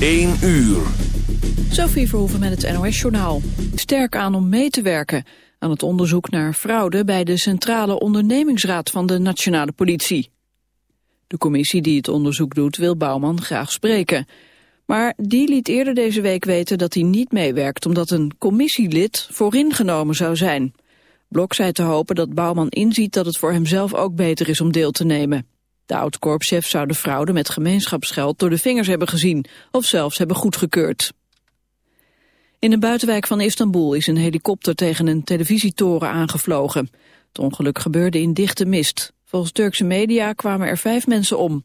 1 uur. Sophie Verhoeven met het NOS-journaal. Sterk aan om mee te werken aan het onderzoek naar fraude... bij de Centrale Ondernemingsraad van de Nationale Politie. De commissie die het onderzoek doet wil Bouwman graag spreken. Maar die liet eerder deze week weten dat hij niet meewerkt... omdat een commissielid vooringenomen zou zijn. Blok zei te hopen dat Bouwman inziet dat het voor hemzelf ook beter is om deel te nemen. De oud-korpschef zou de fraude met gemeenschapsgeld door de vingers hebben gezien of zelfs hebben goedgekeurd. In een buitenwijk van Istanbul is een helikopter tegen een televisietoren aangevlogen. Het ongeluk gebeurde in dichte mist. Volgens Turkse media kwamen er vijf mensen om.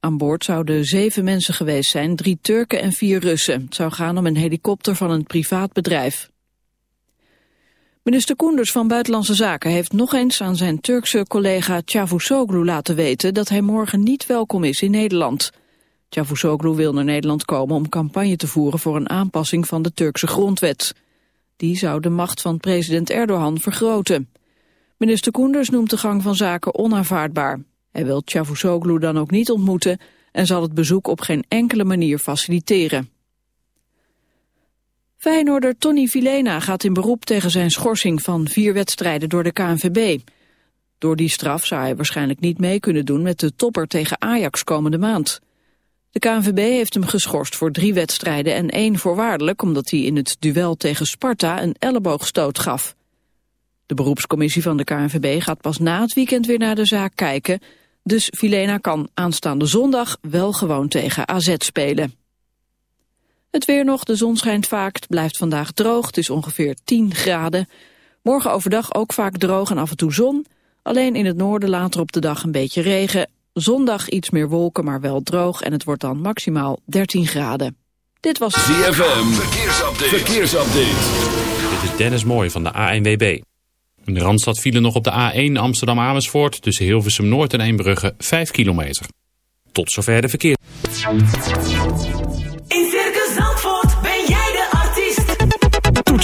Aan boord zouden zeven mensen geweest zijn, drie Turken en vier Russen. Het zou gaan om een helikopter van een privaat bedrijf. Minister Koenders van Buitenlandse Zaken heeft nog eens aan zijn Turkse collega Cavusoglu laten weten dat hij morgen niet welkom is in Nederland. Cavusoglu wil naar Nederland komen om campagne te voeren voor een aanpassing van de Turkse grondwet. Die zou de macht van president Erdogan vergroten. Minister Koenders noemt de gang van zaken onaanvaardbaar. Hij wil Cavusoglu dan ook niet ontmoeten en zal het bezoek op geen enkele manier faciliteren. Feyenoorder Tony Vilena gaat in beroep tegen zijn schorsing van vier wedstrijden door de KNVB. Door die straf zou hij waarschijnlijk niet mee kunnen doen met de topper tegen Ajax komende maand. De KNVB heeft hem geschorst voor drie wedstrijden en één voorwaardelijk omdat hij in het duel tegen Sparta een elleboogstoot gaf. De beroepscommissie van de KNVB gaat pas na het weekend weer naar de zaak kijken, dus Vilena kan aanstaande zondag wel gewoon tegen AZ spelen. Het weer nog, de zon schijnt vaak, het blijft vandaag droog, het is ongeveer 10 graden. Morgen overdag ook vaak droog en af en toe zon. Alleen in het noorden later op de dag een beetje regen. Zondag iets meer wolken, maar wel droog en het wordt dan maximaal 13 graden. Dit was ZFM, verkeersupdate. verkeersupdate. Dit is Dennis Mooij van de ANWB. In de Randstad vielen nog op de A1 Amsterdam-Amersfoort... tussen Hilversum Noord en Eembrugge 5 kilometer. Tot zover de verkeer.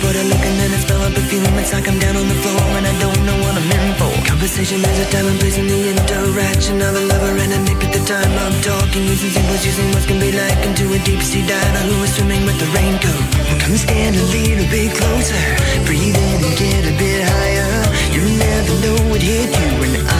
I look and then I smell a perfume. It's like I'm down on the floor and I don't know what I'm in for. Conversation is a time and place in the interaction of a lover and a mate. At the time I'm talking, using symbols, using what can be like into a deep sea diver who is swimming with the raincoat. Come stand a little bit closer, breathe in and get a bit higher. You never know what hit you when I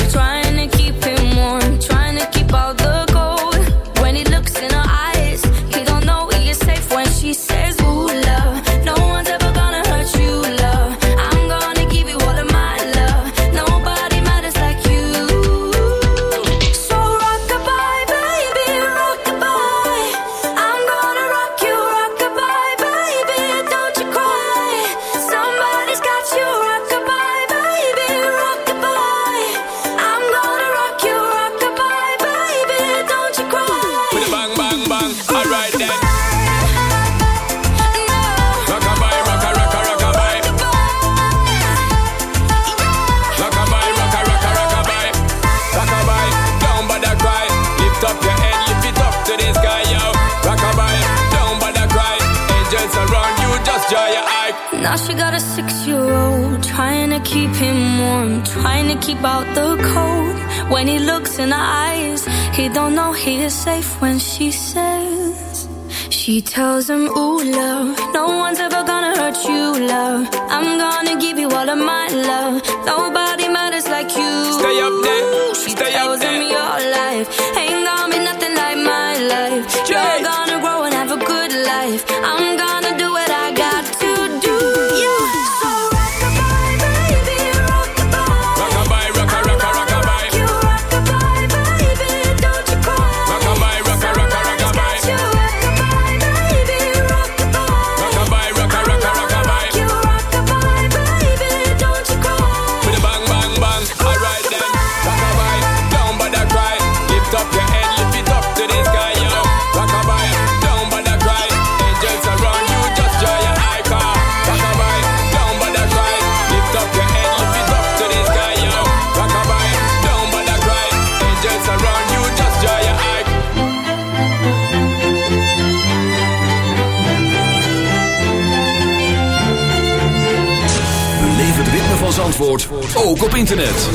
Zandvoort ook op internet.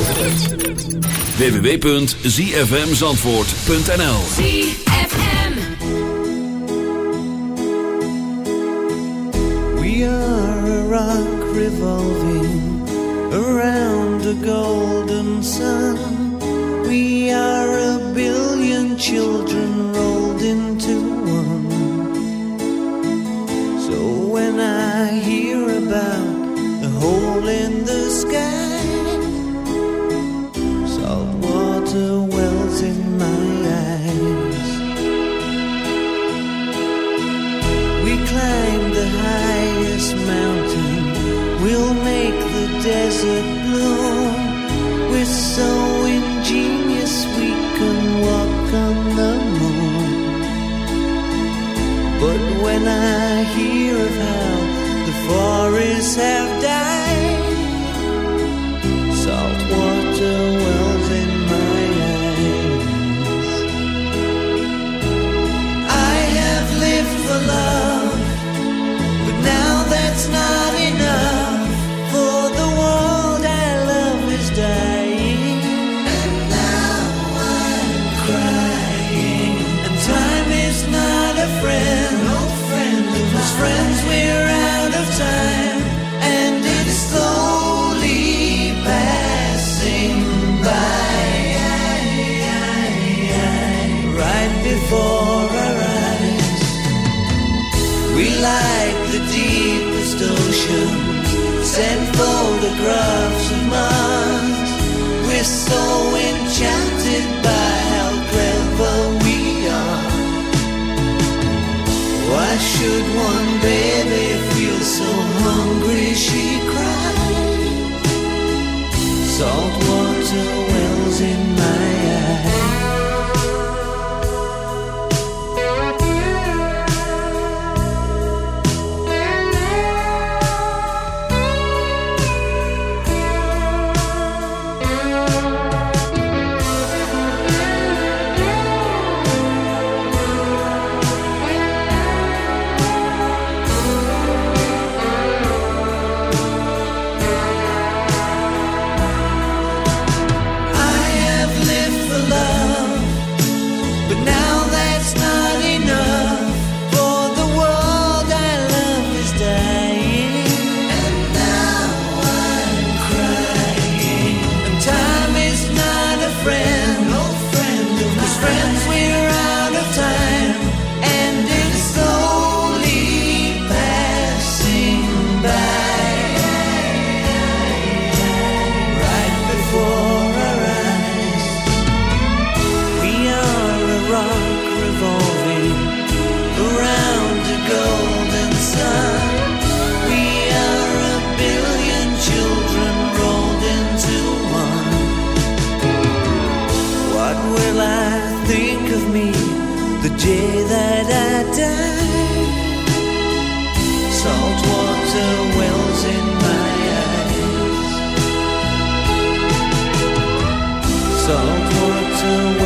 www.zfmzandvoort.nl We are a rock revolving around a golden sun. We are a billion children. sky. Salt water wells in my eyes. We climb the highest mountain, we'll make the desert bloom. like the deepest ocean. Send photographs of Mars. We're so enchanted. water wells in my eyes. Salt water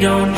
don't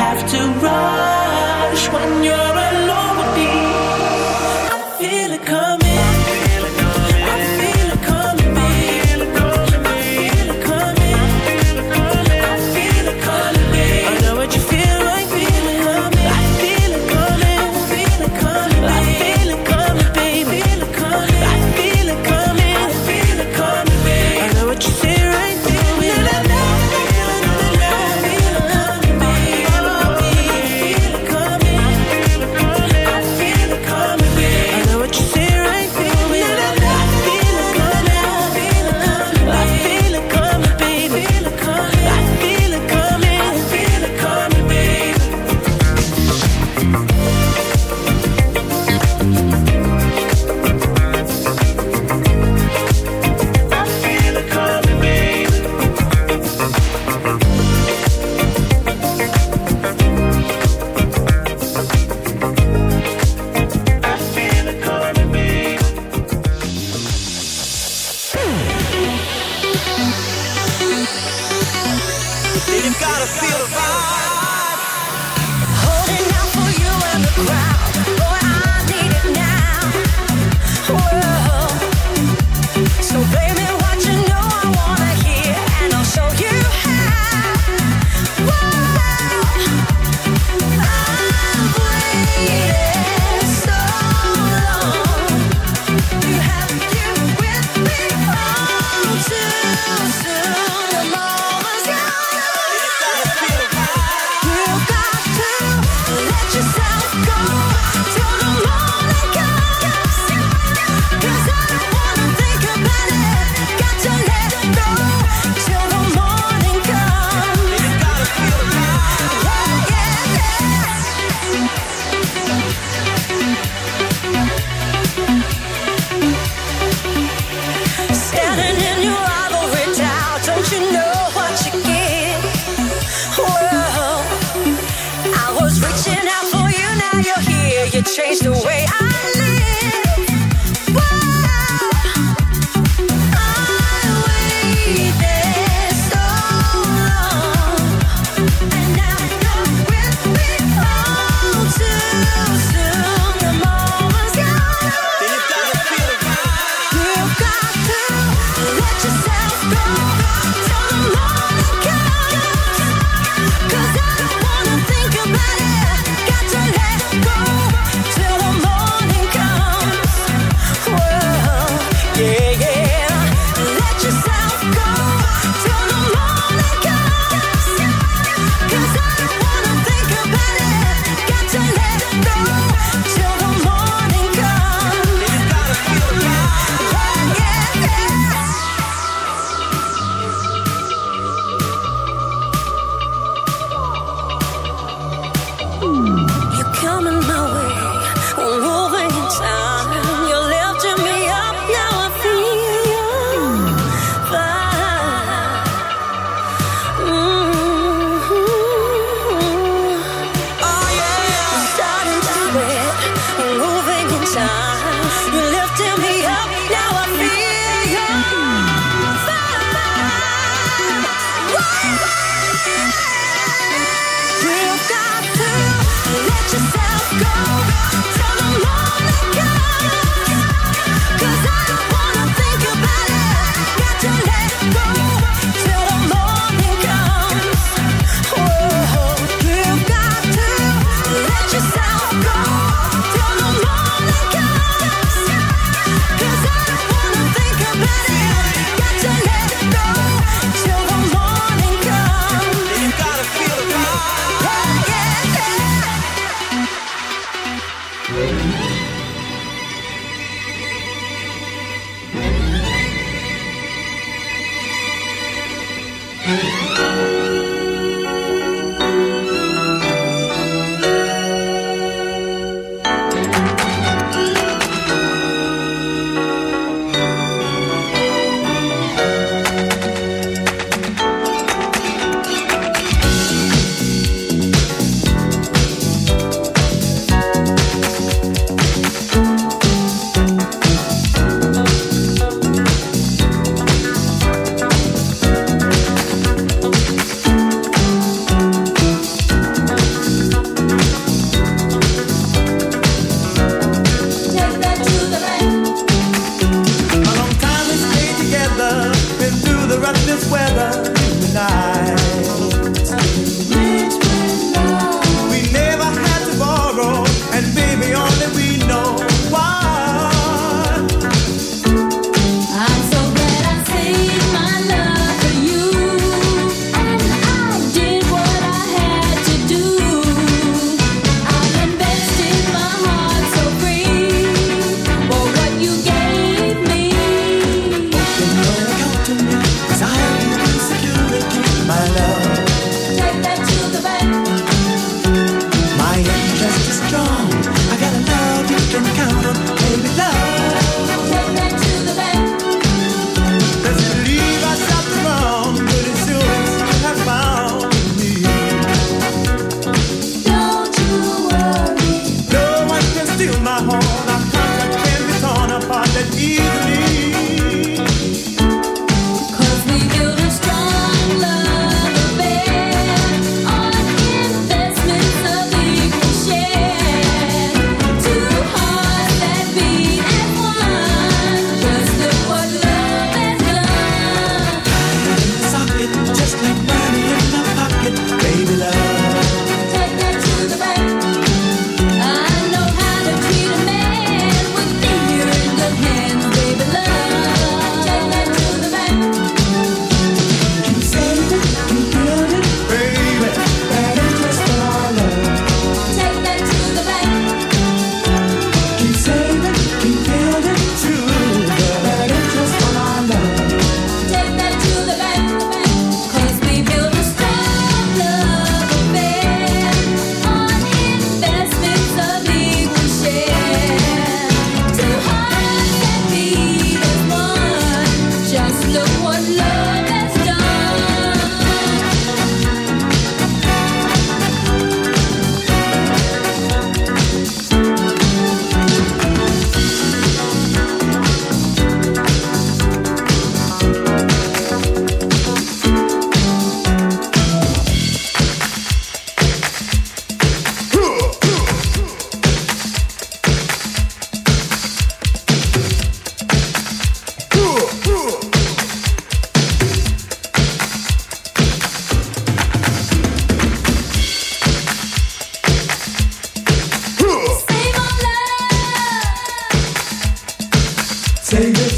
changed the way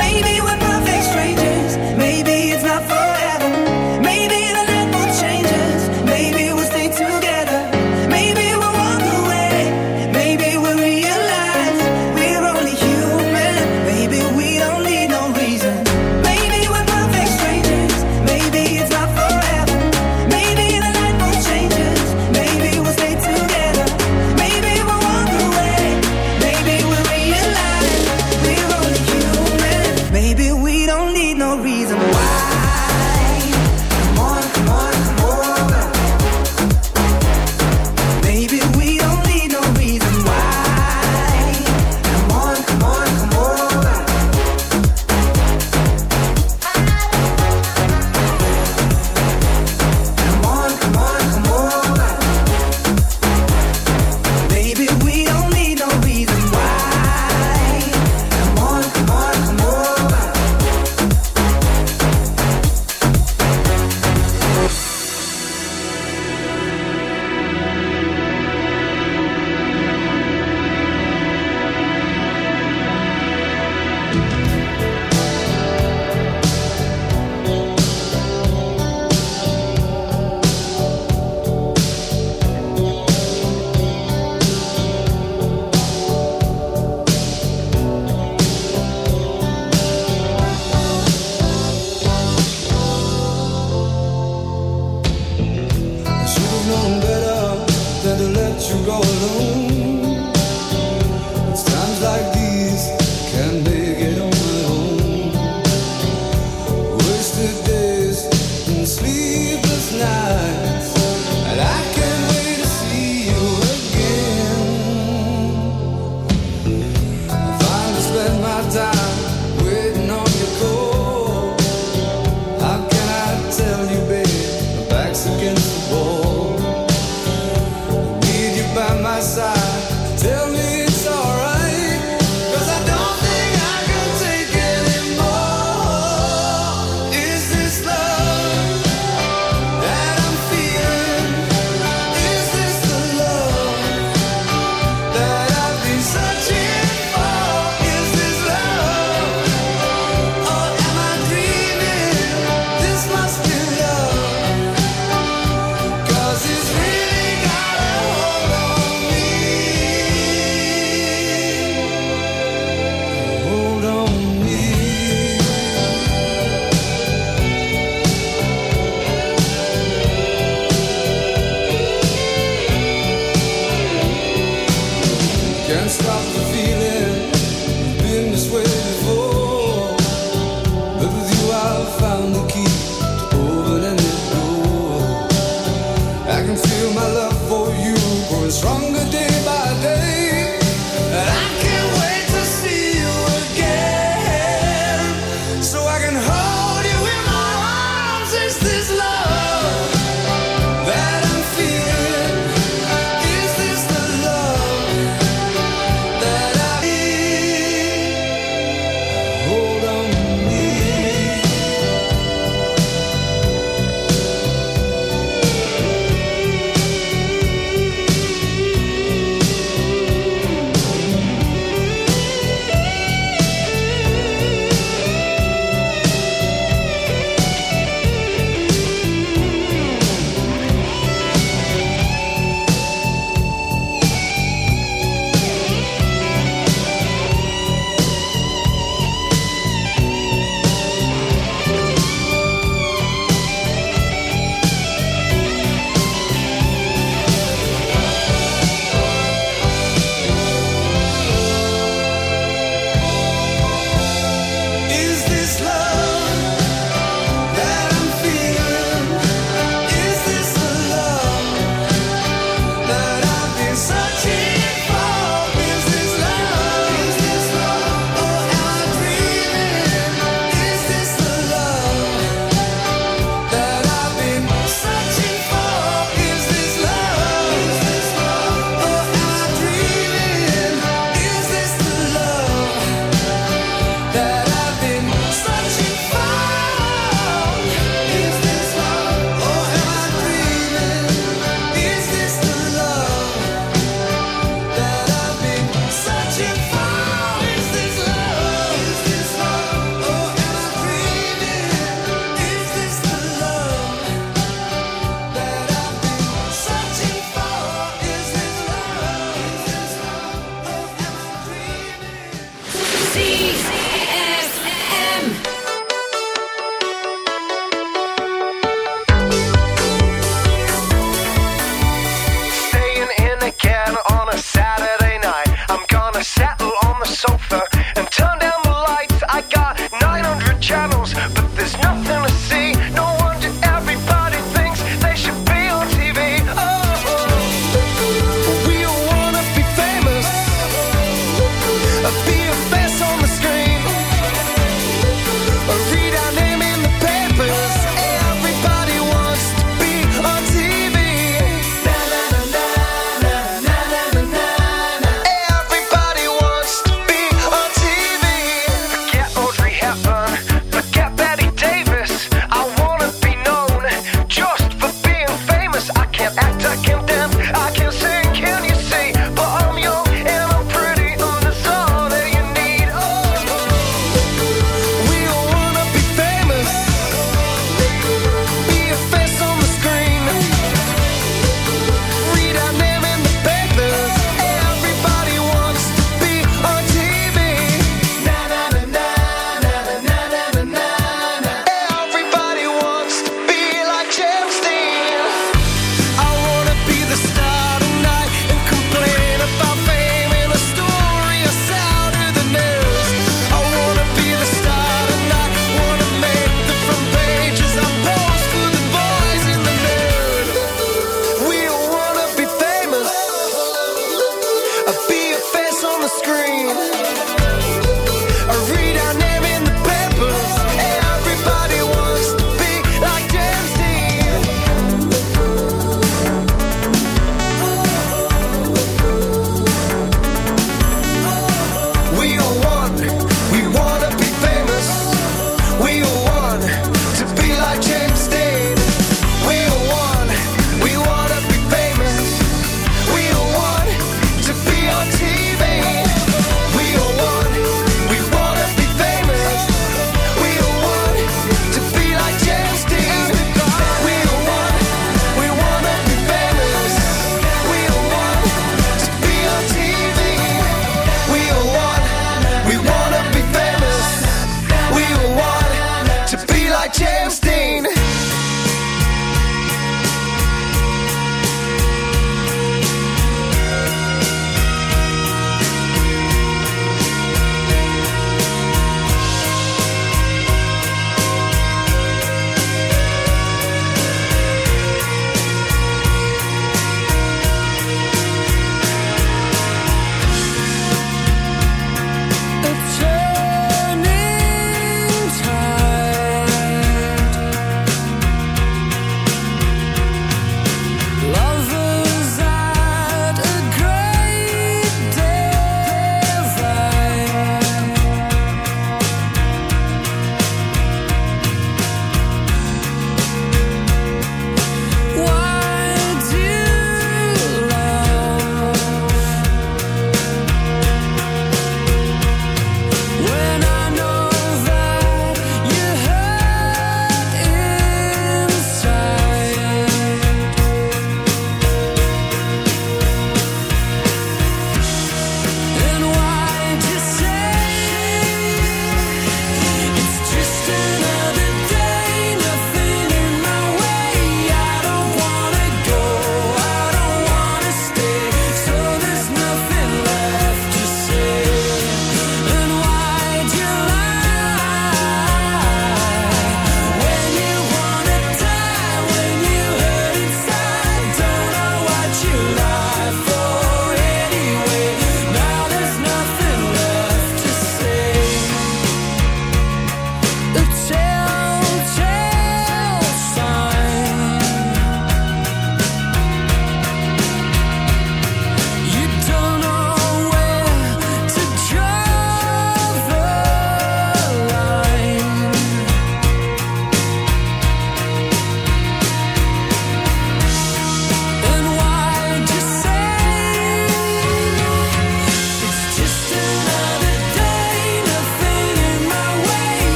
baby, we're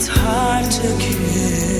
it's hard to kiss.